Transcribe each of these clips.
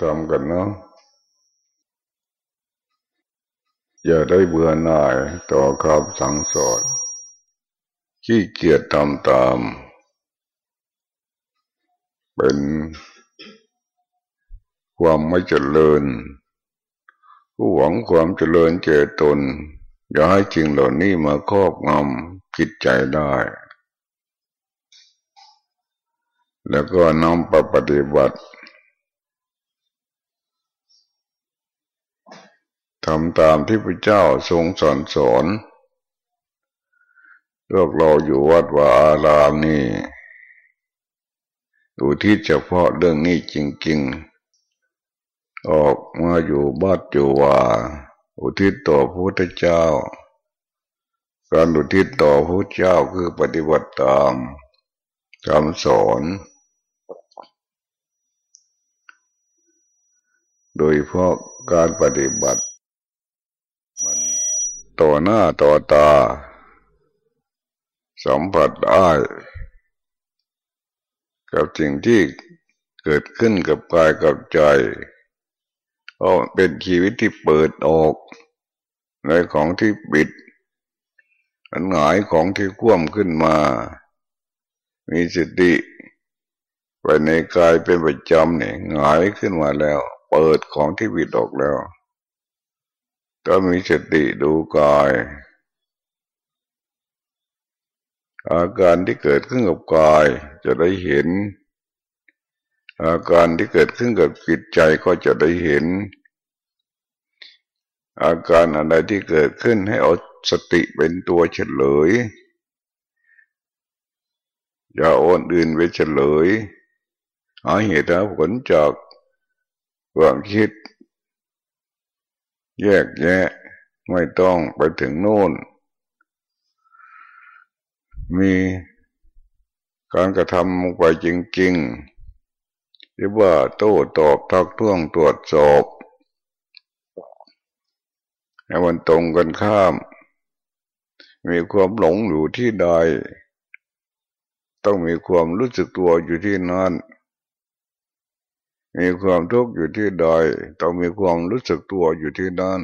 ทำกันเนาะอย่าได้เบื่อหน่ายต่อคำสั่งสอนขี้เกียจทำตาม เป็นความไม่เจริญผู้หวังความเจริญเจตน อย่าให้จริงเหล่านี้มาครอบงำจิตใจได้ แล้วก็นำไปปฏิบัติ ทำตามที่พระเจ้าทรงสอนสอนพวกเราอยู่วัดวาอารามนี่อยู่ที่เฉพาะเรื่องนี้จริงๆ ออกมาอยู่บ้านอยู่ว่าอุทิศต่อพระพุทธเจ้า การอุทิศต่อพระเจ้าคือปฏิบัติตามคำสอน โดยเพราะการปฏิบัติ ต่อหน้าต่อตา สัมผัสได้กับสิ่งที่เกิดขึ้นกับกายกับใจก็เป็นชีวิตที่เปิดออก ในของที่ปิด อันหงายของที่คว่ำขึ้นมา มีสติไปในกายเป็นประจำเนี่ยหงายขึ้นมาแล้ว เปิดของที่ปิดออกแล้ว ก็มีสติดูกาย อาการที่เกิดขึ้นกับกายจะได้เห็น อาการที่เกิดขึ้นกับจิตใจก็จะได้เห็น อาการอะไรที่เกิดขึ้นให้เอาสติเป็นตัวเฉลย อย่าโอนอื่นไปเฉลยหาเหตุผลจากความคิด แยกแยะไม่ต้องไปถึงโน่น มีการกระทำลงไปจริงๆหรือว่าโต้ตอบทักท้วงตรวจสอบให้มันตรงกันข้าม มีความหลงอยู่ที่ใด ต้องมีความรู้สึกตัวอยู่ที่นั้น มีความทุกข์อยู่ที่ใดต้องมีความรู้สึกตัวอยู่ที่นั่น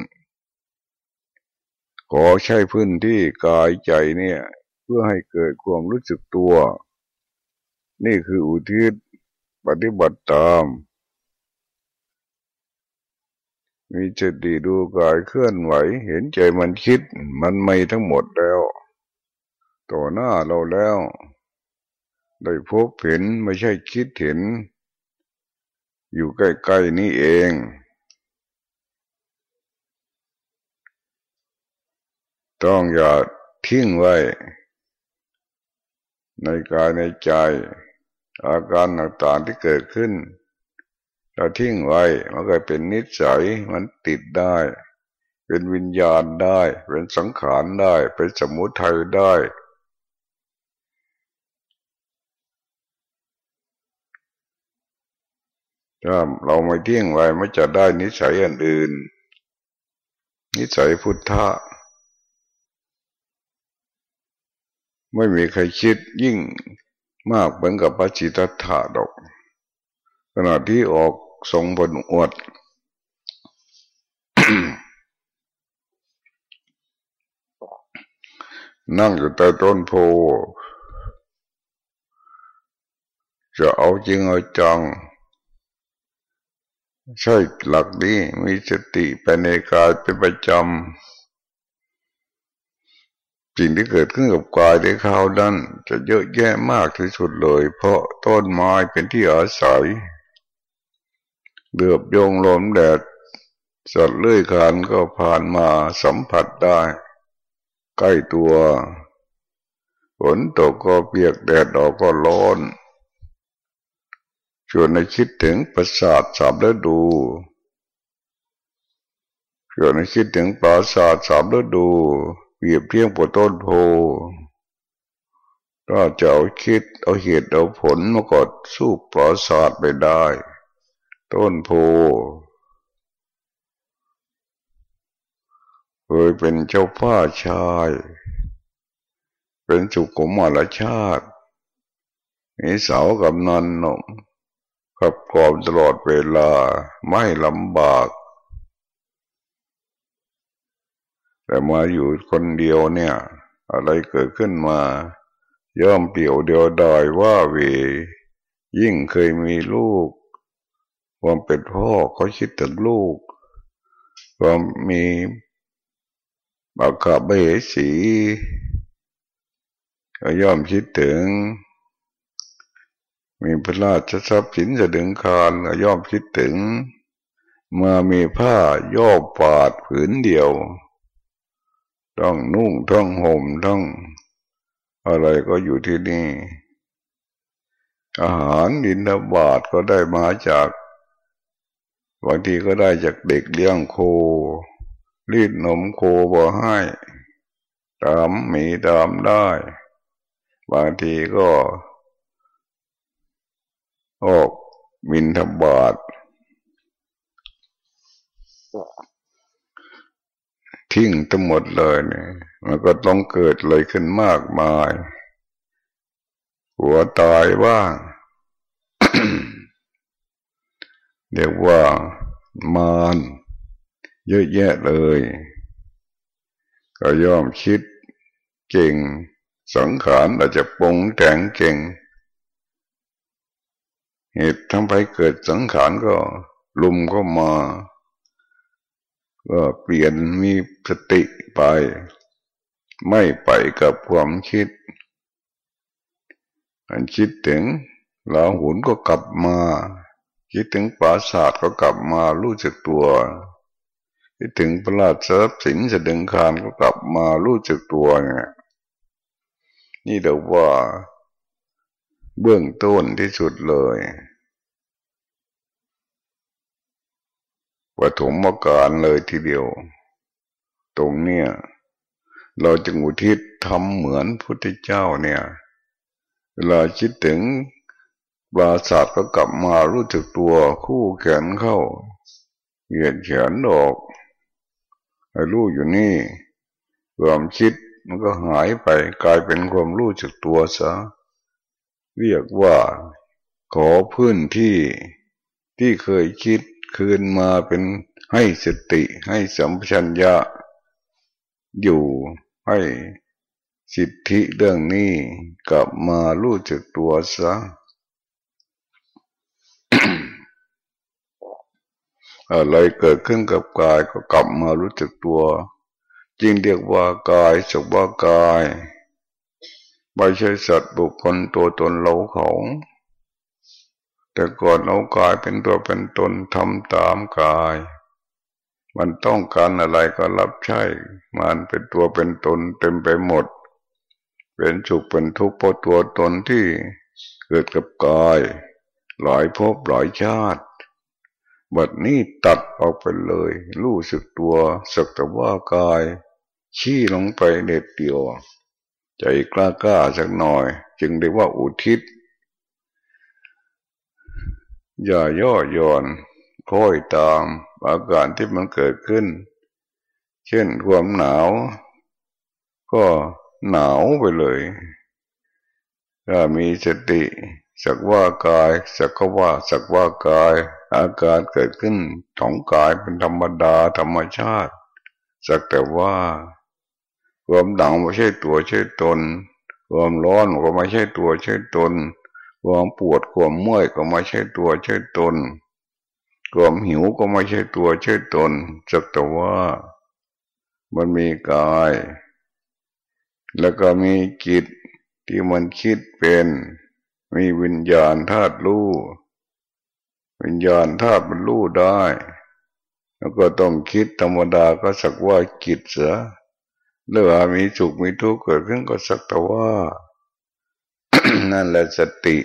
ขอใช้พื้นที่กายใจเนี่ย เพื่อให้เกิดความรู้สึกตัว นี่คืออุทิศปฏิบัติตาม มีจิตดีดูกายเคลื่อนไหว เห็นใจมันคิด มันไม่ทั้งหมดแล้วต่อหน้าเราแล้ว ได้พบเห็นไม่ใช่คิดเห็น อยู่ใกล้ๆนี่เอง ต้องอย่าทิ้งไว้ ในกายในใจ อาการต่างๆที่เกิดขึ้นเราทิ้งไว้ มันก็เป็นนิสัยมันติดได้ เป็นวิญญาณได้ เป็นสังขารได้ เป็นสมุทัยได้ ถ้าเราไม่เที่ยงไว้ไม่จะได้นิสัยอันอื่น นิสัยพุทธะไม่มีใครคิดยิ่งมากเหมือนกับพระจิตถาดอก ขณะที่ออกทรงบนอวดนั่งอยู่ใต้ต้นโพ จะเอาจริงเอาจัง ใช่หลักนี้มีสติไปในกายเป็นประจำสิ่งที่เกิดขึ้นกับกายในข่าวนั้น จะเยอะแยะมากที่สุดเลย เพราะต้นไม้เป็นที่อาศัยเดือบโยงลมแดดสัตว์เลื่อยคานก็ผ่านมาสัมผัสได้ ใกล้ตัวฝนตกก็เปียกแดดออกก็ร้อน ชวนในคิดถึงประสาทสามฤดูชวนในคิดถึงปราสาทสามฤดูเปรียบเทียงปต้นโพถ้าจะเอาคิดเอาเหตุเอาผลมากดสู้ปราสาทไปได้ ต้นโพเคยเป็นเจ้าพ่อชาย เป็นสุกุมารชาติมีสาวกับนันนม ขับกรอมตลอดเวลาไม่ลำบาก แต่มาอยู่คนเดียวเนี่ย อะไรเกิดขึ้นมา ย่อมเปี่ยวเดียวดายว่าเว ยิ่งเคยมีลูก ความเป็นพ่อเขาคิดถึงลูก ความมีบากาเบสีก็ย่อมคิดถึง มีพระราชทรัพย์สินจะดึงคารย่อมคิดถึง เมื่อมีผ้าย่อปาดผืนเดียว ต้องนุ่งต้องห่มต้องอะไรก็อยู่ที่นี่ อาหารดินบาทก็ได้มาจากบางทีก็ได้จากเด็กเลี้ยงโค รีดนมโคบ่ให้ ตามมีตามได้ บางทีก็ ออกมินทบาททิ้งทั้งหมดเลยเนี่ยมันก็ต้องเกิดเลยขึ้นมากมาย หัวตายว่างเรียกว่ามารเยอะแยะเลย ก็ย่อมคิดเก่ง สังขารอาจจะปงแต่งเก่ง เหตุทำไปเกิดสังขารก็ลุมก็มา ก็เปลี่ยนมีสติไป ไม่ไปกับความคิดมันคิดถึงลาหุนก็กลับมา คิดถึงปราศาสตร์ก็กลับมารู้จักตัว คิดถึงประหลาดทรัพย์สินจะดึงคานก็กลับมารู้จักตัวเนี่ยนี่เรียกว่า เบื้องต้นที่สุดเลย ปฐมการเลยทีเดียว ตรงเนี้ยเราจึงอุทิศทำเหมือนพุทธเจ้าเนี่ย เวลาคิดถึงบาศาสตร์ก็กลับมารู้จักตัวคู่แขนเข้า เหยียดแขนออกรู้อยู่นี่ความคิดมันก็หายไปกลายเป็นความรู้จักตัวซะ เรียกว่าขอพื้นที่ที่เคยคิด คืนมาเป็นให้สติให้สัมปชัญญะ อยู่ให้สิทธิเรื่องนี้กลับมารู้จักตัวซะอะไรเกิดขึ้นกับกายก็กลับมารู้จักตัวจึงเรียกว่ากายสักว่ากายไม่ใช่สัตว์บุคคลตัวตนเราเขา แต่ก่อนเอากายเป็นตัวเป็นตนทำตามกาย มันต้องการอะไรก็รับใช้ มันเป็นตัวเป็นตนเต็มไปหมด เป็นสุขเป็นทุกข์เพราะตัวตนที่เกิดกับกายหลายภพหลายชาติบัดนี้ตัดออกไปเลย รู้สึกตัวสักแต่ว่ากาย ชี้ลงไปเด็ดเดียว ใจกล้ากล้าสักหน่อย จึงได้ว่าอุทิศ อย่าย่อหย่อนค่อยตามอาการที่มันเกิดขึ้น เช่นความหนาว ก็หนาวไปเลยถ้ามีสติ สักว่ากาย สักว่า สักว่ากาย อาการเกิดขึ้นของกายเป็นธรรมดาธรรมชาติ สักแต่ว่า ความดังไม่ใช่ตัวใช่ตน ความร้อนก็ไม่ใช่ตัวใช่ตน ความปวดความเมื่อยก็ไม่ใช่ตัวใช่ตนความหิวก็ไม่ใช่ตัวใช่ตนจักแต่ว่ามันมีกาย แล้วก็มีจิตที่มันคิดเป็น มีวิญญาณธาตุรู้ วิญญาณธาตุมันรู้ได้ แล้วก็ต้องคิดธรรมดาก็สักว่าจิตเสียหรือว่ามีสุขมีทุกข์เกิดขึ้นก็สักแต่ว่า นั่นแหละสติ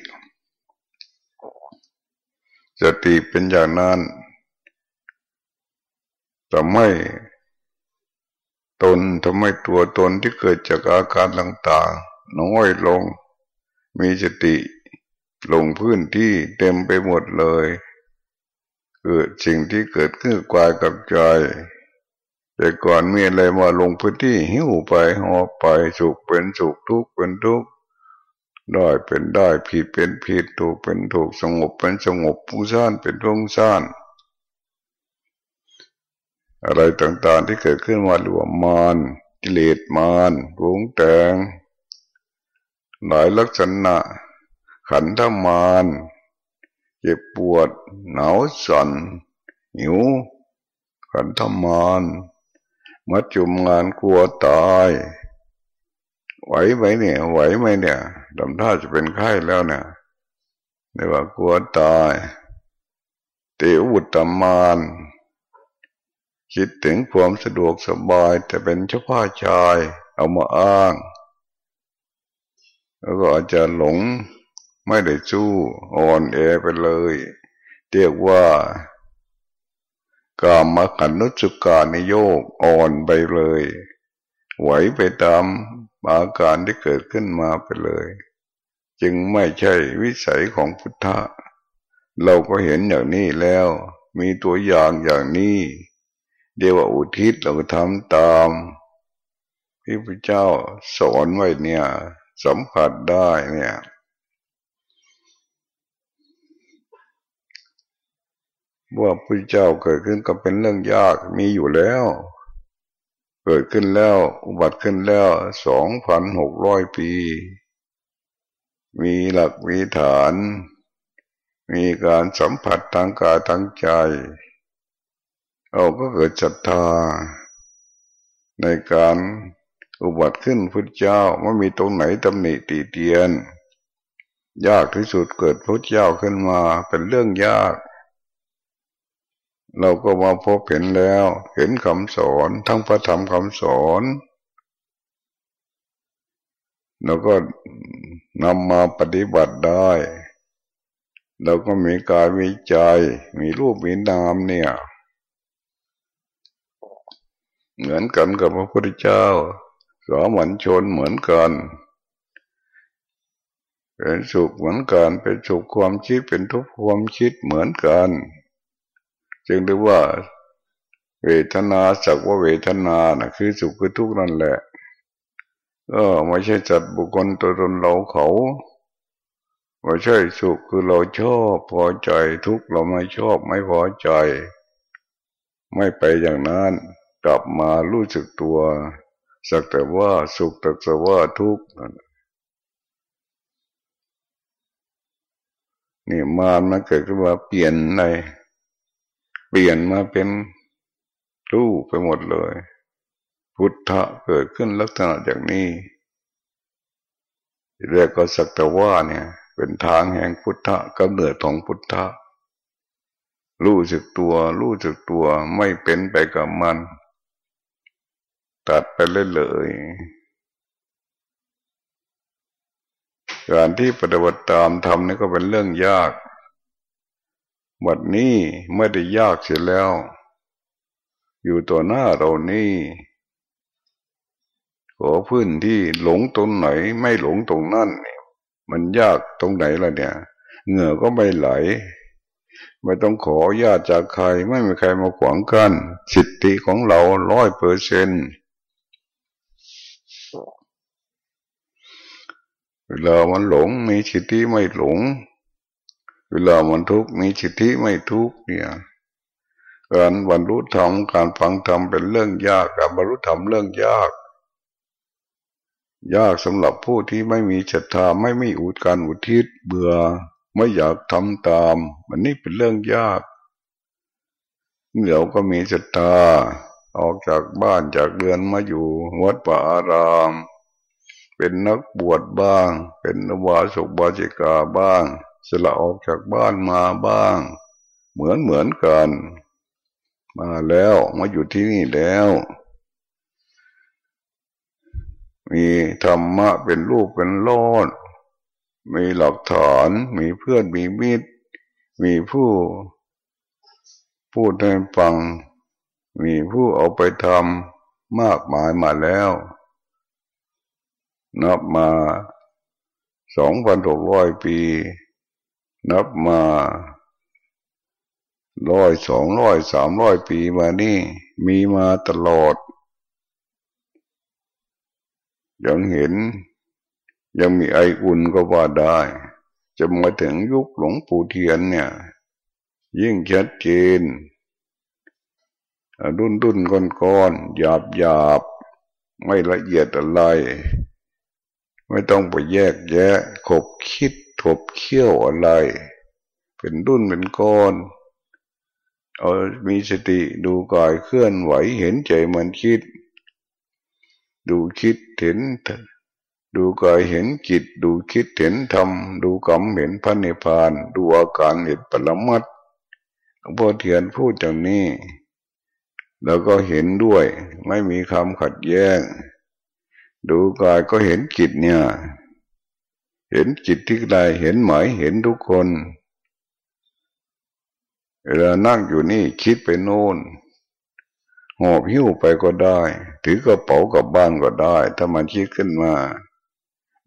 สติเป็นอย่างนั้นทำให้ตนทำให้ตัวตนที่เกิดจากอาการต่างๆน้อยลง มีสติลงพื้นที่เต็มไปหมดเลยเกิดสิ่งที่เกิดขึ้นกวายกับใจแต่ก่อนมีอะไรมาลงพื้นที่หิวไปหอบไปสุขเป็นสุขทุกข์เป็นทุกข์ ได้เป็นได้ผิดเป็นผิดถูกเป็นถูกสงบเป็นสงบผู้ซ่านเป็นผู้ซ่านอะไรต่างๆที่เกิดขึ้นมาหลวมมานกิเลสมานรุงแต่งหลายลักษณะ ขันธมานเจ็บปวด หนาวสั่นหิว ขันธมานมัดจุมงานกลัวตาย ไหวไหมเนี่ยไหวไหมเนี่ยดำท่าจะเป็นไข้แล้วเนี่ยเรียกว่ากลัวตายเตวุตตมานคิดถึงความสะดวกสบายแต่เป็นเฉพาะชาย เอามาอ้าง แล้วก็อาจจะหลงไม่ได้สู้อ่อนแอไปเลยเรียกว่ากามมาขันนุสุการในโยกอ่อนไปเลย ไหวไปตาม อาการที่เกิดขึ้นมาไปเลย จึงไม่ใช่วิสัยของพุทธะ เราก็เห็นอย่างนี้แล้ว มีตัวอย่างอย่างนี้ เดียวอุทิศเราก็ทำตามที่พระเจ้าสอนไว้เนี่ย สัมผัสได้เนี่ยว่าพระเจ้าเกิดขึ้นก็เป็นเรื่องยากมีอยู่แล้ว เกิดขึ้นแล้ว อุบัติขึ้นแล้วสองพันหกร้อยปี มีหลักมีฐาน มีการสัมผัสทางกายทางใจเราก็เกิดศรัทธา ในการอุบัติขึ้นพุทธเจ้าไม่มีตรงไหนตำหนิตีเตียน ยากที่สุดเกิดพุทธเจ้าขึ้นมาเป็นเรื่องยาก เราก็มาพบเห็นแล้ว เห็นคำสอนทั้งพระธรรมคำสอนเราก็นำมาปฏิบัติได้ เราก็มีกายมีใจ มีรูปมีนามเนี่ย เหมือนกันกับพระพุทธเจ้าสามัญชนเหมือนกัน เป็นสุขเหมือนกัน เป็นสุขความคิดเป็นทุกข์ความคิดเหมือนกัน จึงเรียกว่า เวทนาสักว่าเวทนานะคือสุขคือทุกข์นั่นแหละก็ไม่ใช่จัดบุคคลตัวตนเราเขาไม่ใช่สุขคือเราชอบพอใจทุกข์เราไม่ชอบไม่พอใจ ไม่ไปอย่างนั้น กลับมารู้สึกตัว สักแต่ว่าสุขแต่ว่าทุกข์นี่มามันเกิดขึ้นมาเปลี่ยนใน ปลี่ยนมาเป็นรู้ไปหมดเลย พุทธะเกิดขึ้นลักษณะอย่างนี้เรียกก็สักแต่ว่าเนี่ย เป็นทางแห่งพุทธะกำเนิดของพุทธะรู้สึกตัว รู้สึกตัวไม่เป็นไปกับมัน ตัดไปเลยเลยการที่ปฏิบัติตามทำนี่ก็เป็นเรื่องยาก บัดนี้ไม่ได้ยากเสียแล้ว อยู่ตัวหน้าเรานี่ขอพื้นที่หลงตรงไหน ไม่หลงตรงนั่นมันยากตรงไหนล่ะเนี่ย เหงื่อก็ไม่ไหล ไม่ต้องขอญาติจากใคร ไม่มีใครมาขวางกัน สิทธิของเราร้อยเปอร์เซ็นต์เวลามันหลงมีสิทธิไม่หลง เวลามันทุกข์มีสิทธิไม่ทุกข์เนี่ยการบรรลุธรรมการฟังธรรมเป็นเรื่องยากการบรรลุธรรมเรื่องยาก ยากสำหรับผู้ที่ไม่มีศรัทธาไม่มีอุดการอุทิศเบื่อไม่อยากทำตามมันนี่เป็นเรื่องยากเดี๋ยวก็มีศรัทธาออกจากบ้านจากเดือนมาอยู่วัดป่าอาราม เป็นนักบวชบ้าง เป็นนวาสุบาจิกาบ้าง สละออกจากบ้านมาบ้าง เหมือนเหมือนกัน มาแล้วมาอยู่ที่นี่แล้ว มีธรรมะเป็นรูปเป็นโลดมีหลักฐาน มีเพื่อนมีมิตร มีผู้พูดให้ฟัง มีผู้เอาไปทำมากมายมาแล้ว นับมาสองพันหกร้อยปี นับมาร้อยสองร้อยสามร้อยปีมานี่มีมาตลอด ยังเห็น ยังมีไออุ่นก็ว่าได้ จะมาถึงยุคหลวงปู่เทียนเนี่ย ยิ่งชัดเจนดุนดุนก้อนก้อนหยาบหยาบไม่ละเอียดอะไร ไม่ต้องไปแยกแยะขบคิด ถบเขี้ยวอะไร เป็นดุนเป็นก้อนเอามีสติดูกายเคลื่อนไหวเห็นใจมันคิด ดูคิดเห็น ดูกายเห็นจิต ดูคิดเห็นธรรม ดูกรรมเห็นพระนิพพาน ดูอาการเห็นปรมัตหลวงพ่อเทียนพูดอย่างนี้ แล้วก็เห็นด้วย ไม่มีคำขัดแย้ง ดูกายก็เห็นจิตเนี่ย เห็นจิตที่ใดเห็นหมายเห็นทุกคน เวลานั่งอยู่นี่คิดไปโน่นหอบหิ้วไปก็ได้ ถือกระเป๋ากับบ้านก็ได้ ถ้ามันคิดขึ้นมา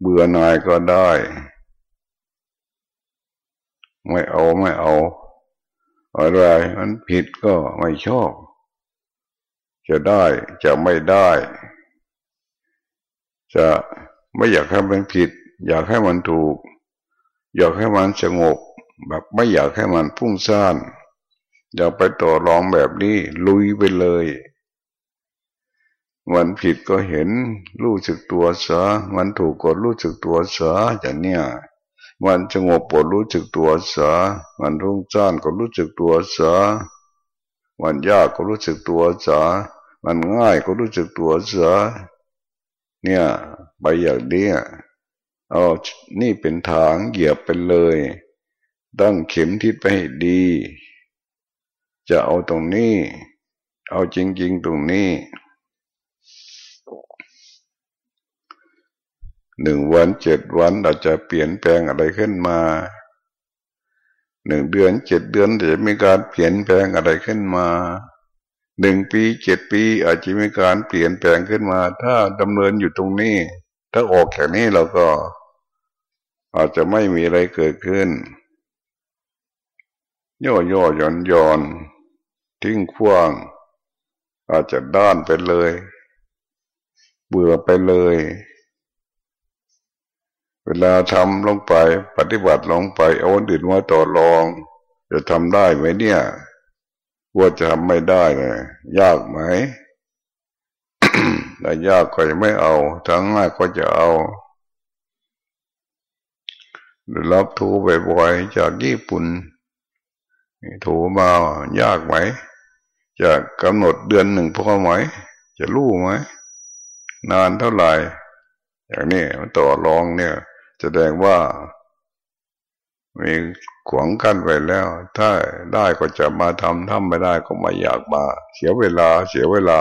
เบื่อหน่ายก็ได้ ไม่เอาไม่เอา อะไรมันผิดก็ไม่ชอบ จะได้จะไม่ได้ จะไม่อยากให้มันผิด อยากให้มันถูก อยากให้มันสงบ แบบไม่อยากให้มันพุ่งซ่านอย่าไปต่อรองแบบนี้ลุยไปเลยมันผิดก็เห็นรู้สึกตัวเสียมันถูกก็รู้สึกตัวเสียอย่างเนี้ยมันสงบปวดรู้สึกตัวเสียมันรุ่งจ้านก็รู้สึกตัวเสียมันยากก็รู้สึกตัวเสียมันง่ายก็รู้สึกตัวเสียเนี่ยไปอย่างนี้ เอานี่เป็นทางเหยียบไปเลยตั้งเข็มทิศไปดี จะเอาตรงนี้ เอาจริง ๆ ตรงนี้ หนึ่งวันเจ็ดวันอาจจะเปลี่ยนแปลงอะไรขึ้นมา หนึ่งเดือนเจ็ดเดือนอาจจะมีการเปลี่ยนแปลงอะไรขึ้นมา หนึ่งปีเจ็ดปีอาจจะมีการเปลี่ยนแปลงขึ้นมา ถ้าดำเนินอยู่ตรงนี้ ถ้าออกแค่นี้เราก็ อาจจะไม่มีอะไรเกิดขึ้น ย่อย่อย่อนย่อนทิ้งขว้าง อาจจะด้านไปเลย เบื่อไปเลย เวลาทำลงไป ปฏิบัติลงไปเอาคนอื่นมาต่อรอง จะทำได้ไหมเนี่ยว่าจะทำไม่ได้เลยยากไหมแต่ยากก็จะไม่เอา ทั้งง่ายก็จะเอา หรือรับทูบ่อยๆจากญี่ปุ่นถูมายากไหม จะกำหนดเดือนหนึ่งพอไหม จะรู้ไหม นานเท่าไหร่ อย่างนี้มันต่อรองเนี่ยแสดงว่า มีขวางกั้นไปแล้ว ถ้าได้ก็จะมาทำทำไม่ได้ก็ไม่อยากมา เสียเวลาเสียเวลา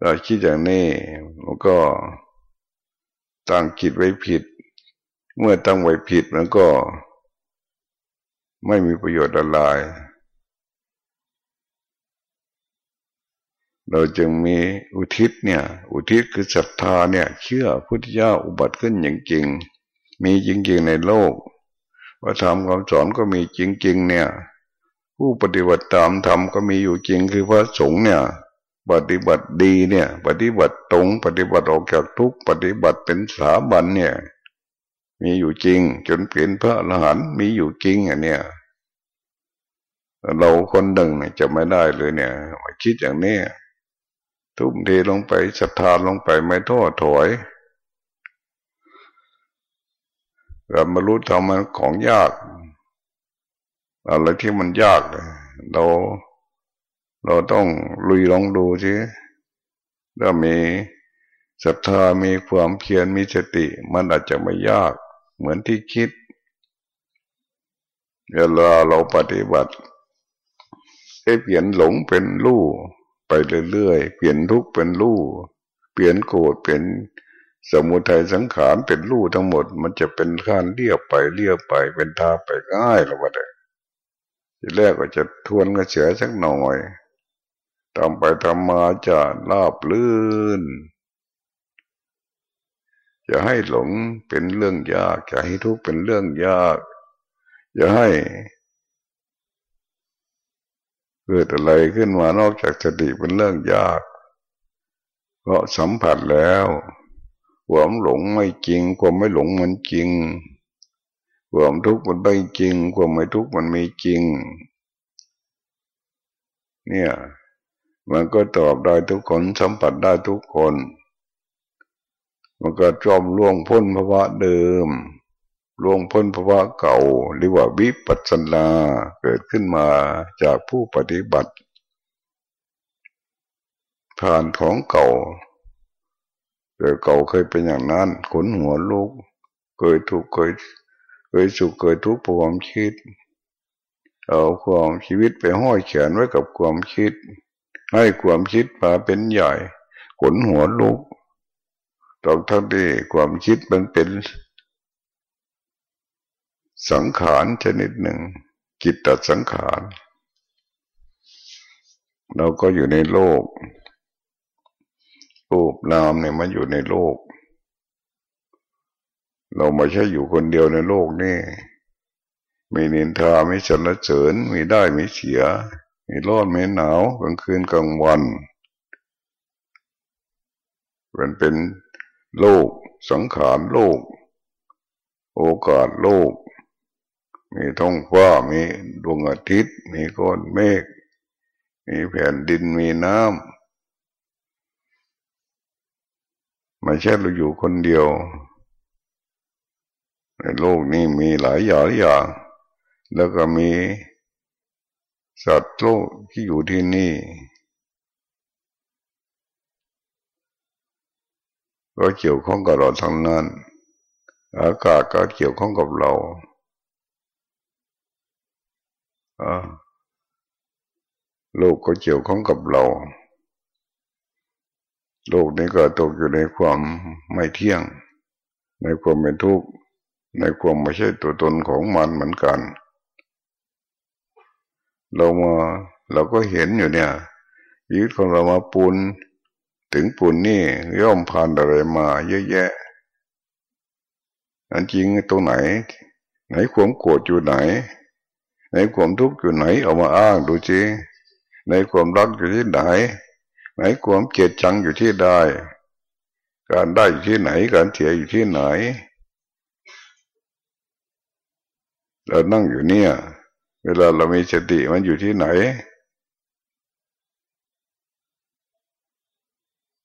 เราคิดอย่างนี้มันก็ตั้งคิดไว้ผิด เมื่อตั้งไว้ผิดมันก็ ไม่มีประโยชน์อะไรเราจึงมีอุทิศเนี่ย อุทิศคือศรัทธาเนี่ย เชื่อพุทธเจ้าอุบัติขึ้นอย่างจริง มีจริงๆในโลกว่าธรรมคำสอนก็มีจริง ๆ เนี่ย ผู้ปฏิบัติตามธรรมก็มีอยู่จริงคือพระสงฆ์เนี่ยปฏิบัติดีเนี่ย ปฏิบัติตรง ปฏิบัติออกจากทุกปฏิบัติเป็นสถาบันเนี่ย มีอยู่จริง จนเปลี่ยนพระอรหันต์มีอยู่จริงอะเนี่ยเราคนหนึ่งจะไม่ได้เลยเนี่ยมาคิดอย่างนี้ทุ่มเทลงไปศรัทธาลงไปไม่ท้อถอยการบรรลุธรรมมันของยากอะไรที่มันยากเราเราต้องลุยลองดูสิถ้ามีศรัทธามีความเพียรมีสติ มันอาจจะไม่ยาก เหมือนที่คิดเวลาเราปฏิบัติให้เปลี่ยนหลงเป็นรู้ไปเรื่อยๆเปลี่ยนทุกข์เป็นรู้เปลี่ยนโกรธเป็นสมุทัยสังขารเป็นรู้ทั้งหมด มันจะเป็นการเรียบไปเรียบไปเป็นทาไปง่ายหรือเปล่าทีแรกก็จะทวนกระเสียสักหน่อยทำไปทำมาจะลาบลื่น จะให้หลงเป็นเรื่องยากจะให้ทุกข์เป็นเรื่องยากจะให้เกิดอะไรขึ้นมานอกจากสติเป็นเรื่องยาก เพราะสัมผัสแล้วความหลงไม่จริง ความไม่หลงมันจริงความทุกข์มันไม่จริง ความไม่ทุกข์มันมีจริง เนี่ย มันก็ตอบได้ทุกคนสัมผัสได้ทุกคน มันก็จอมล่วงพ้นภาวะเดิมล่วงพ้นภาวะเก่า หรือว่าวิปัสสนาเกิดขึ้นมาจากผู้ปฏิบัติ ผ่านของเก่าแต่เก่าเคยเป็นอย่างนั้น ขนหัวลูกเคยถูกเคยเคยสุขเคยทุกข์ความคิด เอาความชีวิตไปห้อยแขนไว้กับความคิด ให้ความคิดมาเป็นใหญ่ ขนหัวลูก อนทั้งที่ความคิดมันเป็น สังขารชนิดหนึ่ง กิตตสังขาร เราก็อยู่ในโลกรูปนามเนี่ยมันอยู่ในโลก เราไม่ใช่อยู่คนเดียวในโลกนี่ มีนินทามีสรรเสริญมีได้มีเสีย มีร้อนมีหนาวกลางคืนกลางวันมันเป็น โลก สังขารโลก โอกาสโลก มีท้องฟ้ามีดวงอาทิตย์ มีก้อนเมฆมีแผ่นดินมีน้ำไม่ใช่เราอยู่คนเดียว ในโลกนี้มีหลายอย่างอย่าง แล้วก็มีสัตว์โลกที่อยู่ที่นี่ ก็เกี่ยวข้องกับเราทั้งนั้น อากาศก็เกี่ยวข้องกับเราโลกก็เกี่ยวข้องกับเรา โลกนี้ก็ตกอยู่ในความไม่เที่ยง ในความเป็นทุกข์ ในความไม่ใช่ตัวตนของมันเหมือนกัน เรามาเราก็เห็นอยู่เนี่ยยีวิตของเรามาปูน ถึงปูนนี่ย่อมผ่านอะไรมาเยอะแยะอันจริงตรงไหน ไหนความโกรธอยู่ไหนในความทุกข์อยู่ไหนเอามาอ้างดูจีในความรักอยู่ที่ไหน ไหนความเกลียดชังอยู่ที่ได้การได้อยู่ที่ไหนการเสียอยู่ที่ไหนเรานั่งอยู่เนี่ย เวลาเรามีสติมันอยู่ที่ไหน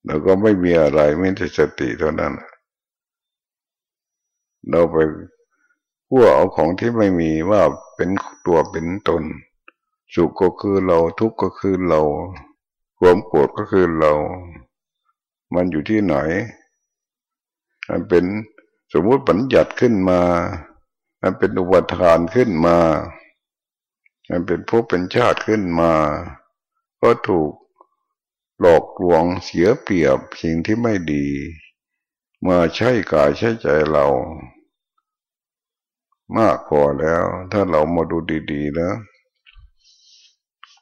เราก็ไม่มีอะไรไม่แต่สติเท่านั้น เราไปพัวเอาของที่ไม่มีว่าเป็นตัวเป็นตน สุขก็คือเราทุกข์ก็คือเราความโกรธก็คือเรา มันอยู่ที่ไหน มันเป็นสมมุติปัญญัติขึ้นมา มันเป็นอุปทานขึ้นมา มันเป็นภพเป็นชาติขึ้นมา ก็ถูก หลอกลวงเสียเปรียบสิ่งที่ไม่ดี มาใช้กายใช้ใจเรา มากพอแล้ว ถ้าเรามาดูดีๆนะ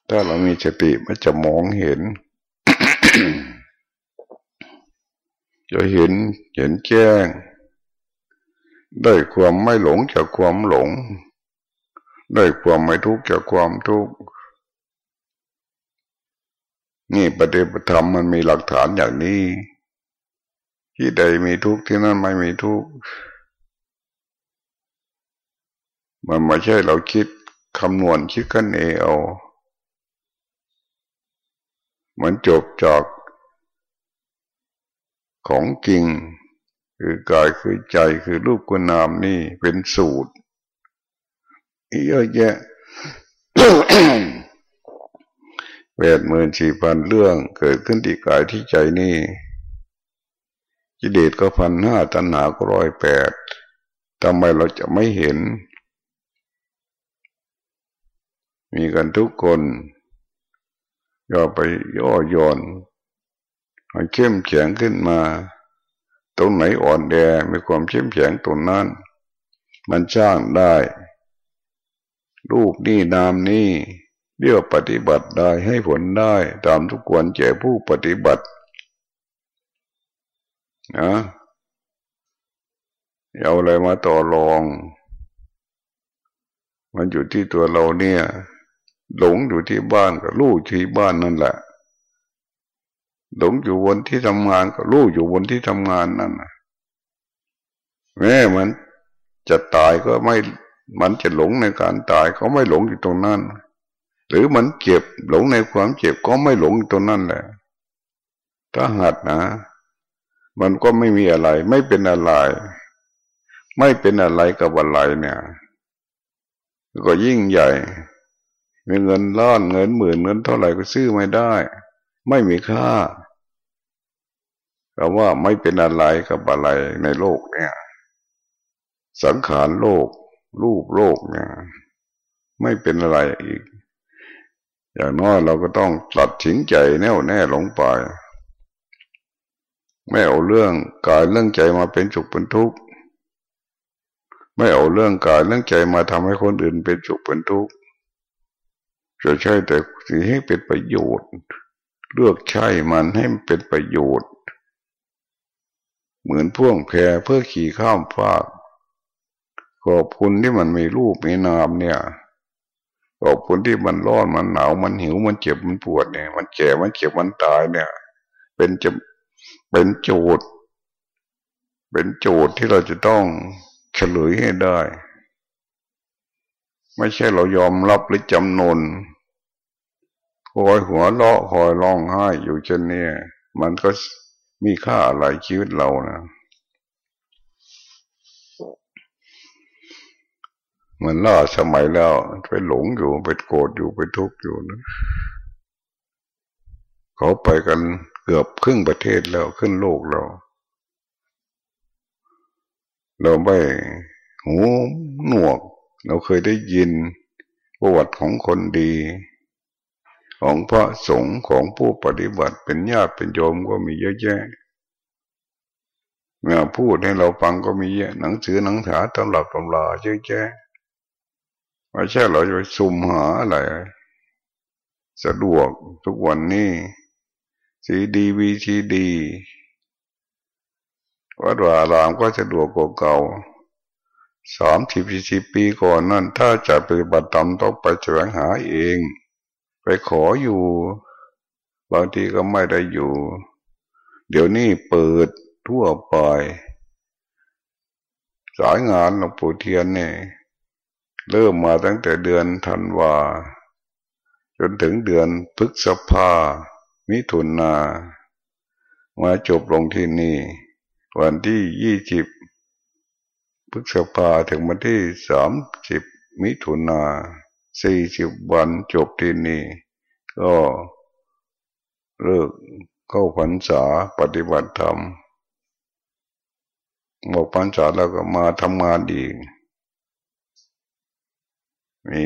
ถ้าเรามีสติมันจะมองเห็น จะเห็นเห็นแจ้ง ได้ความไม่หลงจากความหลง ได้ความไม่ทุกข์จากความทุกข์ นี่ปฏิปธรรมมันมีหลักฐานอย่างนี้ ที่ใดมีทุกข์ที่นั่นไม่มีทุกข์มันไม่ใช่เราคิดคำนวณคิดกันเองเอามันจบจากของจริง คือกายคือใจคือรูปกุนามนี่เป็นสูตรเยอะแยะ แปดหมื่นสี่พันเรื่องเกิดขึ้นที่กายที่ใจนี่กิเลสก็พันห้าตัณหาก็ร้อยแปดทำไมเราจะไม่เห็น มีกันทุกคนย่อไปย่อย่อนให้เข้มแข็งขึ้นมา ตรงไหนอ่อนแอมีความเข้มแข็งตรงนั้น มันจ้างได้ รูปนี่นามนี่ เรียกปฏิบัติได้ให้ผลได้ ตามทุกควรแก่ผู้ปฏิบัตินะเอาอะไรมาต่อรอง มันอยู่ที่ตัวเราเนี่ย หลงอยู่ที่บ้านก็รู้ที่บ้านนั่นแหละ หลงอยู่บนที่ทำงานก็รู้อยู่บนที่ทำงานนั่นแม้มันจะตายก็ไม่มันจะหลงในการตายก็ไม่หลงอยู่ตรงนั้น หรือมันเจ็บหลงในความเจ็บก็ไม่หลงตรงนั้นแหละ ถ้าหัดนะ มันก็ไม่มีอะไร ไม่เป็นอะไร ไม่เป็นอะไรกับอะไรเนี่ย ก็ยิ่งใหญ่มีเงินล้านเงินหมื่นเงินเท่าไหร่ก็ซื้อไม่ได้ ไม่มีค่าคำว่าไม่เป็นอะไรกับอะไรในโลกเนี่ย สังขารโลก รูปโลกเนี่ย ไม่เป็นอะไรอีก อย่างน้อยเราก็ต้องตัดสินใจแน่วแน่หลงไปไม่เอาเรื่องกายเรื่องใจมาเป็นสุขเป็นทุกข์ไม่เอาเรื่องกายเรื่องใจมาทำให้คนอื่นเป็นสุขเป็นทุกข์จะใช้แต่สิ่งให้เป็นประโยชน์ เลือกใช้มันให้มันเป็นประโยชน์ เหมือนพ่วงแพเพื่อขี่ข้ามฟากขอบคุณที่มันมีรูปมีนามเนี่ย ขอบคุณที่มันร้อนมันหนาวมันหิวมันเจ็บมันปวดเนี่ย มันแก่มันเจ็บมันตายเนี่ย เป็นจะเป็นโจทย์ เป็นโจทย์ที่เราจะต้องเฉลยให้ได้ ไม่ใช่เรายอมรับหรือจำนนคอยหัวเลาะคอยร้องไห้อยู่เช่นนี้มันก็มีค่าอะไรชีวิตเรานะ มันล่าสมัยแล้วไปหลงอยู่ไปโกรธอยู่ไปทุกข์อยู่นะเขาไปกันเกือบครึ่งประเทศแล้วขึ้นโลกเราเราไม่หูหนวก เราเคยได้ยินประวัติของคนดี ของพระสงฆ์ของผู้ปฏิบัติเป็นญาติเป็นโยมก็มีเยอะแยะเมื่อพูดให้เราฟังก็มีเยอะหนังสือหนังถาตำรับตำราเยอะแยะ ไม่ใช่เราจะไปซุ่มหาอะไร สะดวกทุกวันนี้ซีดีวีซีดีวัดวารามก็สะดวกกว่าเก่าสามสิบสี่สิบปีก่อนนั่น ถ้าจะปฏิบัติตามต้องไปแสวงหาเอง ไปขออยู่ บางทีก็ไม่ได้อยู่ เดี๋ยวนี้เปิดทั่วไป สายงานหลวงปู่เทียนเนี่ย เริ่มมาตั้งแต่เดือนธันวา จนถึงเดือนพฤษภา มิถุนา มาจบลงที่นี่ วันที่ยี่สิบพฤษภาถึงวันที่สามสิบมิถุนาสี่สิบวันจบที่นี่ ก็เลิกเข้าพรรษาปฏิบัติธรรมหมดพรรษาแล้วก็มาทำงานอีก มี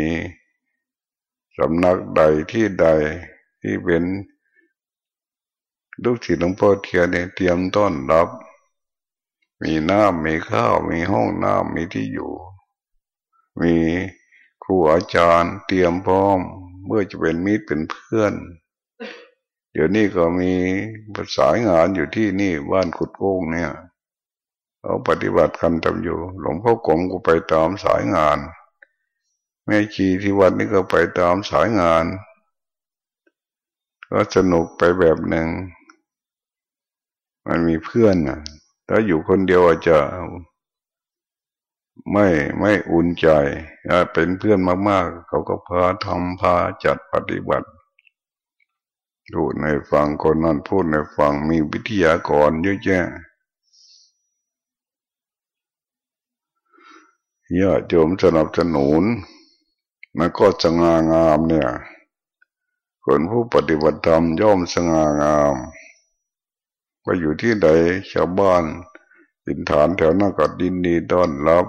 สำนักใดที่ใดที่เป็นลูกศิษย์หลวงพ่อเทียนเนี่ยเตรียมต้อนรับ มีน้ำมีข้าว มีห้องน้ำมีที่อยู่ มีครูอาจารย์เตรียมพร้อม เมื่อจะเป็นมิตรเป็นเพื่อน เดี๋ยวนี้ก็มีสายงานอยู่ที่นี่บ้านขุดโก้งเนี่ยเขาปฏิบัติกันทำอยู่ หลวงพ่อกงก็ไปตามสายงาน แม่ชีที่วัดนี้ก็ไปตามสายงาน ก็สนุกไปแบบหนึ่ง มันมีเพื่อนนะถ้าอยู่คนเดียวอาจจะไม่ไม่อุ่นใจเป็นเพื่อนมากๆ เขาก็พาทำพาจัดปฏิบัติดูในฟังคนนั้นพูดในฟังมีวิทยากรเยอะแยะญาติโยมสนับสนุน มันก็สง่างามเนี่ยคนผู้ปฏิบัติธรรมย่อมสง่างามไปอยู่ที่ใดชาวบ้านดินฐานแถวนั้นก็ดินดีต้อนรับ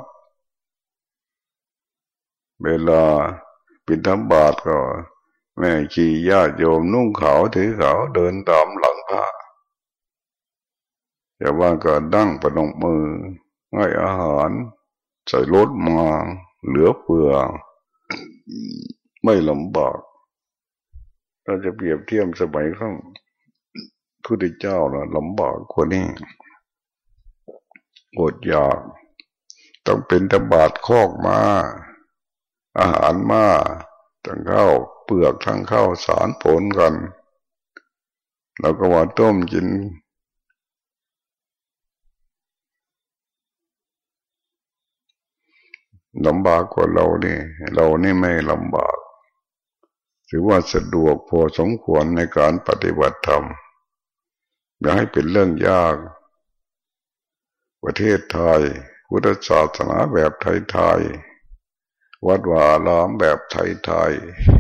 เวลาปินธบาตก็ แม่ขี่ญาติโยมนุ่งขาวถือขาวเดินตามหลังพระชาวบ้านก็ดั้งประนมมือให้อาหาร ใส่รถมาเหลือเฟือ ไม่ลำบาก เราจะเปรียบเทียบสมัยข้างพุทธเจ้านะลำบากกว่านี้อดอยาก ต้องเป็นตบาดคอกมา อาหารมาทั้งข้าวเปลือกทั้งข้าวสารผลกันเราก็ว่าต้มกิน ลำบากกว่าเรานี่เรานี่ไม่ลำบาก ถือว่าสะดวกพอสมควรในการปฏิบัติธรรมอย่าให้เป็นเรื่องยาก ประเทศไทยพุทธศาสนาแบบไทยๆวัดวาลามแบบไทย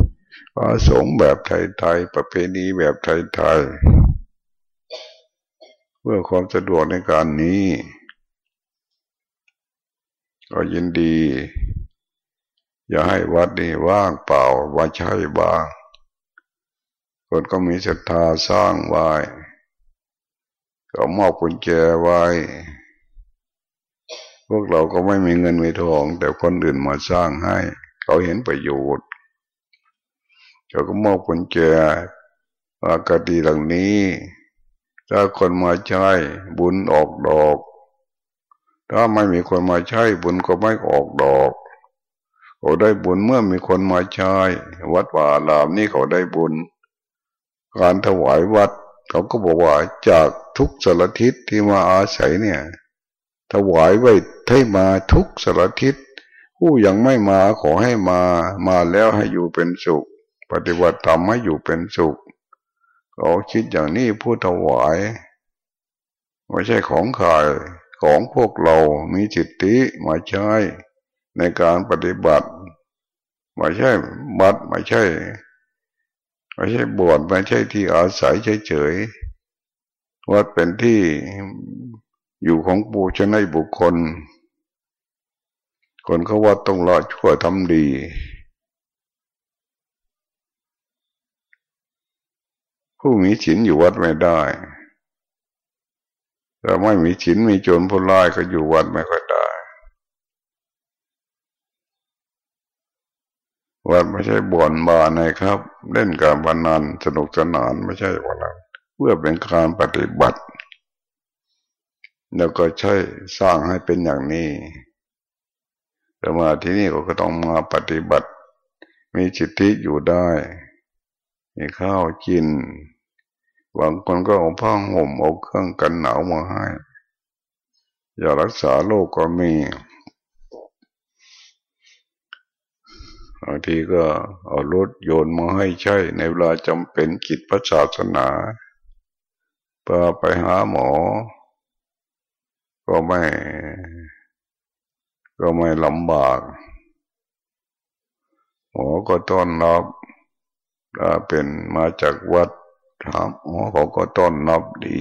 ๆพระสงฆ์แบบไทยๆประเพณีแบบไทยๆเพื่อความสะดวกในการนี้ ก็ยินดี อย่าให้วัดนี้ว่างเปล่าว่าใช่บ้างคนก็มีศรัทธาสร้างไว้ก็มอบกุญแจไว้ พวกเราก็ไม่มีเงินมีทอง แต่คนอื่นมาสร้างให้ เขาเห็นประโยชน์เขาก็มอบกุญแจอากาดีหลังนี้ ถ้าคนมาใช้บุญออกดอก ถ้าไม่มีคนมาใช้บุญก็ไม่ออกดอกเขาได้บุญเมื่อมีคนมาใช้วัดป่าลามนี่เขาได้บุญ การถวายวัด เขาก็บอกว่าจากทุกสารทิศที่มาอาศัยเนี่ย ถวายไว้ให้มาทุกสารทิศผู้ยังไม่มาขอให้มามาแล้วให้อยู่เป็นสุข ปฏิบัติธรรมให้อยู่เป็นสุขเขาคิดอย่างนี้ผู้ถวายไม่ใช่ของขาย ของพวกเรามีจิตติมาใช้ในการปฏิบัติไม่ใช่บัดไม่ใช่ไม่ใช่บวชไม่ใช่ที่อาศัยเฉยๆวัดเป็นที่อยู่ของปูชนบุคคล คนเขาว่าต้องละชั่วทำดีผู้มีศีลอยู่วัดไม่ได้ ถ้าไม่มีฉินมีโจรผู้ร้ายก็อยู่วัดไม่ค่อยได้ วัดไม่ใช่บ่อนบาร์นะครับ เล่นการพนันสนุกสนานไม่ใช่วันนั้นเพื่อเป็นการปฏิบัติ แล้วก็ใช้สร้างให้เป็นอย่างนี้แต่มาที่นี่ก็ต้องมาปฏิบัติ มีจิตที่อยู่ได้ มีข้าวกิน บางคนก็เอาผ้าห่มเอาเครื่องกันหนาวมาให้อย่ารักษาโรคกก็มีบางทีก็เอารถโยนมาให้ใช้ในเวลาจำเป็นกิจพระศาสนาพอไปหาหมอ ก็ไม่ ก็ไม่ลำบาก หมอก็ต้อนรับถ้าเป็นมาจากวัด ถามอ๋อเขาก็ต้อนรับดี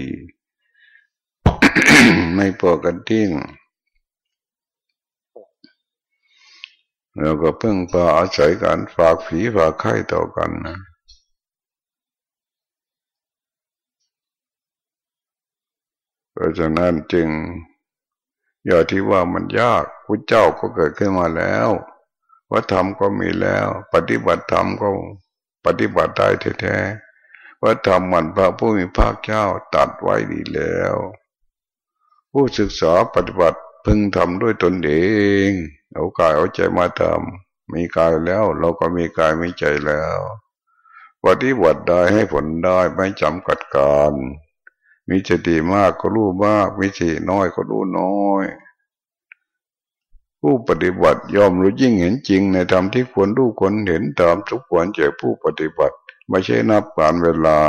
ไม่เปิดกันทิ้งแล้วก็เพิ่งพาอาศัยการฝากผีฝากไข่ต่อกันนะเพราะฉะนั้นจึงอย่าที่ว่ามันยากพระเจ้าก็เกิดขึ้นมาแล้ววัฒธรรมก็มีแล้ว ปฏิบัติธรรมก็ปฏิบัติได้แท้ ว่าธรรมมันพระผู้มีภาคเจ้าตัดไว้ดีแล้ว ผู้ศึกษาปฏิบัติพึงทำด้วยตนเองเอากายเอาใจมาทำมีกายแล้ว เราก็มีกายมีใจแล้วปฏิบัติได้ให้ผลได้ไม่จำกัดการมีสติมากก็รู้มากมีสติน้อยก็รู้น้อยผู้ปฏิบัติยอมรู้ยิ่งเห็นจริงในธรรมที่ควรรู้ควรเห็นตามทุกควรแก่ผู้ปฏิบัติ ไม่ใช่นับการเวลา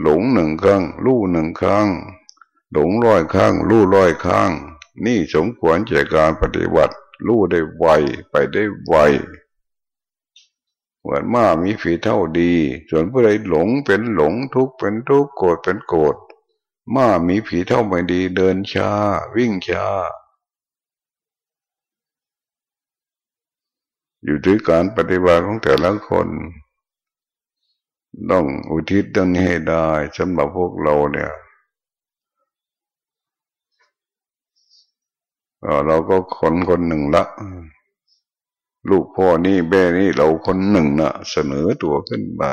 หลงหนึ่งครั้งลู่หนึ่งครั้งหลงร้อยครั้งลู่ร้อยครั้งนี่สมควรแก่การปฏิบัติลู่ได้ไวไปได้ไวเหมือนมามีฝีเท่าดี ส่วนผู้ใดหลงเป็นหลงทุกเป็นทุกโกรธเป็นโกรธมามีผีเท่าไม่ดีเดินช้า วิ่งช้า อยู่ด้วยการปฏิบัติของแต่ละคน ต้องอุทิศตรงนี้ให้ได้สำหรับพวกเราเนี่ยเราก็คนคนหนึ่งละ ลูกพ่อนี่แม่นี่เราคนหนึ่งนะเสนอตัวขึ้นมา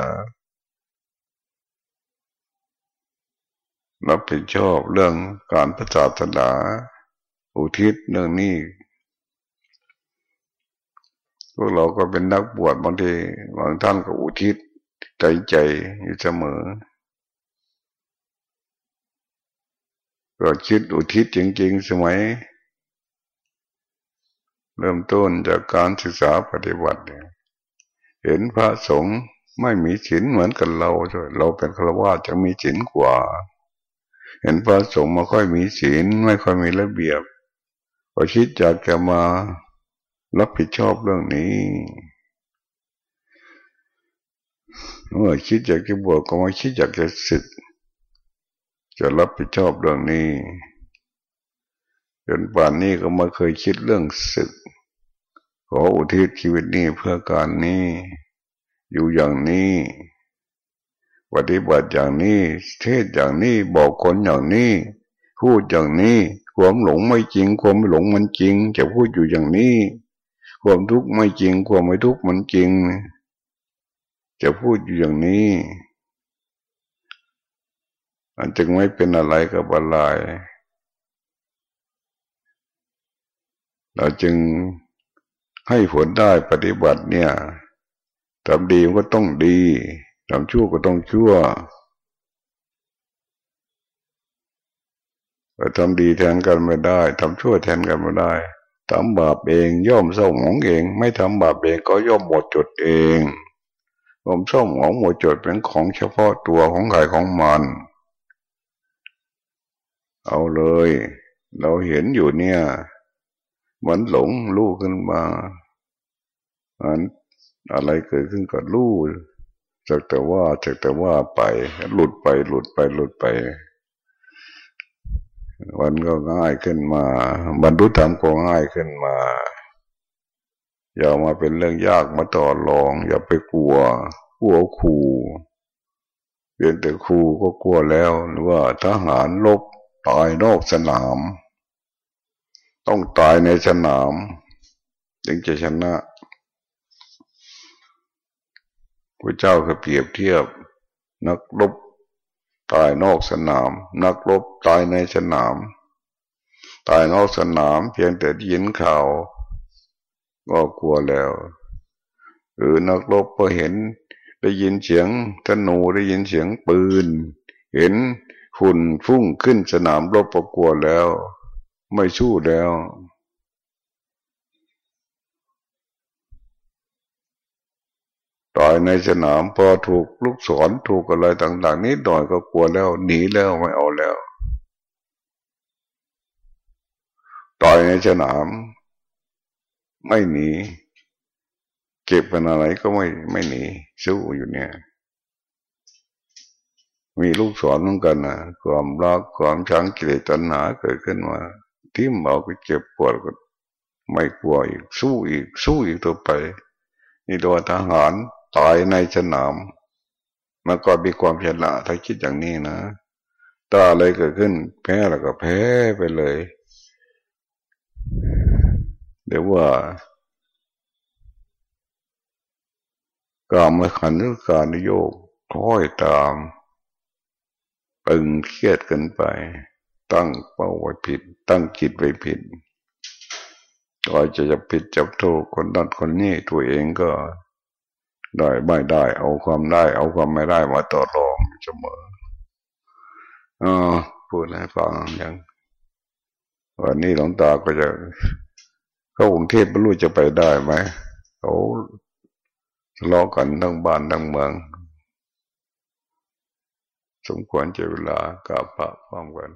รับผิดชอบเรื่องการพระศาสนาอุทิศเรื่องนี้พวกเราก็เป็นนักบวชบางทีบางท่านก็อุทิศ ใจใจอยู่เสมอก็คิดอุทิศจริงๆสมัย เริ่มต้นจากการศึกษาปฏิบัติ เห็นพระสงฆ์ไม่มีศีลเหมือนกันเราเราเป็นฆราวาสจะมีศีลกว่า เห็นพระสงฆ์ไม่ค่อยมีศีลไม่ค่อยมีระเบียบพอคิดอยากจะมารับผิดชอบเรื่องนี้ เมื่อคิดอยากจะบวชก็มาคิดอยากจะสึก จะรับผิดชอบเรื่องนี้ จนป่านนี้ก็ไม่เคยคิดเรื่องศึก ขออุทิศชีวิตนี้เพื่อการนี้ อยู่อย่างนี้ปฏิบัติอย่างนี้ เทศอย่างนี้บอกคนอย่างนี้ พูดอย่างนี้ความหลงไม่จริง ความไม่หลงมันจริง จะพูดอยู่อย่างนี้ ความทุกข์ไม่จริง ความไม่ทุกข์มันจริง จะพูดอยู่อย่างนี้มันจึงไม่เป็นอะไรกับอะไรเราจึงให้ผลได้ปฏิบัติเนี่ยทำดีก็ต้องดีทำชั่วก็ต้องชั่วทำดีแทนกันไม่ได้ทำชั่วแทนกันไม่ได้ทำบาปเองย่อมเศร้าหมองเอง ไม่ทำบาปเองก็ย่อมหมดจดเอง ความเศร้าหมองหมดจดเป็นของเฉพาะตัวของใครของมัน เอาเลย เราเห็นอยู่เนี่ยเหมือนหลงลู่ขึ้นมาอันอะไรเกิดขึ้นก็ลู่จากแต่ว่าจากแต่ว่าไป หลุดไปหลุดไปหลุดไป วันก็ง่ายขึ้นมา บรรลุธรรมก็ง่ายขึ้นมา อย่ามาเป็นเรื่องยากมาต่อรอง อย่าไปกลัวกลัวครูเพียงแต่ครูก็กลัวแล้ว หรือว่าทหารลบตายนอกสนาม ต้องตายในสนาม จึงจะชนะพระเจ้าเคยเปรียบเทียบ นักรบตายนอกสนาม นักรบตายในสนาม ตายนอกสนาม เพียงแต่ยินข่าว ก็กลัวแล้ว หรือนักรบพอเห็นได้ยินเสียงธนูได้ยินเสียงปืน เห็นฝุ่นฟุ้งขึ้นสนามรบก็กลัวแล้ว ไม่สู้แล้วตายในสนามพอถูกลูกศรถูกอะไรต่างๆนิดหน่อยก็กลัวแล้ว หนีแล้วไม่เอาแล้วตายในสนาม ไม่หนี เก็บเป็นอะไรก็ไม่ไม่หนีสู้อยู่เนี่ย มีลูกศรเหมือนกันนะความรักความชังกิเลสตัณหาเกิดขึ้นมาทิ่มเอาไปเจ็บปวดก็ไม่กลัวอีกสู้อีกสู้อีกตัวไป นี่ตัวทหารตายในสนามมันก็มีความชนะถ้าคิดอย่างนี้นะตาอะไรเกิดขึ้น แพ้แล้วก็แพ้ไปเลย เดี๋ยวว่าการมาขันหรือการนิโยกคอยตามตึงเครียดกันไป ตั้งเป้าไว้ผิด ตั้งจิตไว้ผิดก็จะจะผิดจับถูกคนนั้นคนนี้ตัวเองก็ได้ไม่ได้ เอาความได้ เอาความไม่ได้มาต่อรองเสมออ๋อพูดให้ฟังอย่างวันนี้หลวงตาก็จะ เขากรุงเทพไม่รู้จะไปได้ไหมเขาทะเลากันทั้งบ้านทั้งเมือง สมควรจะเวลากับพระพร้อมกัน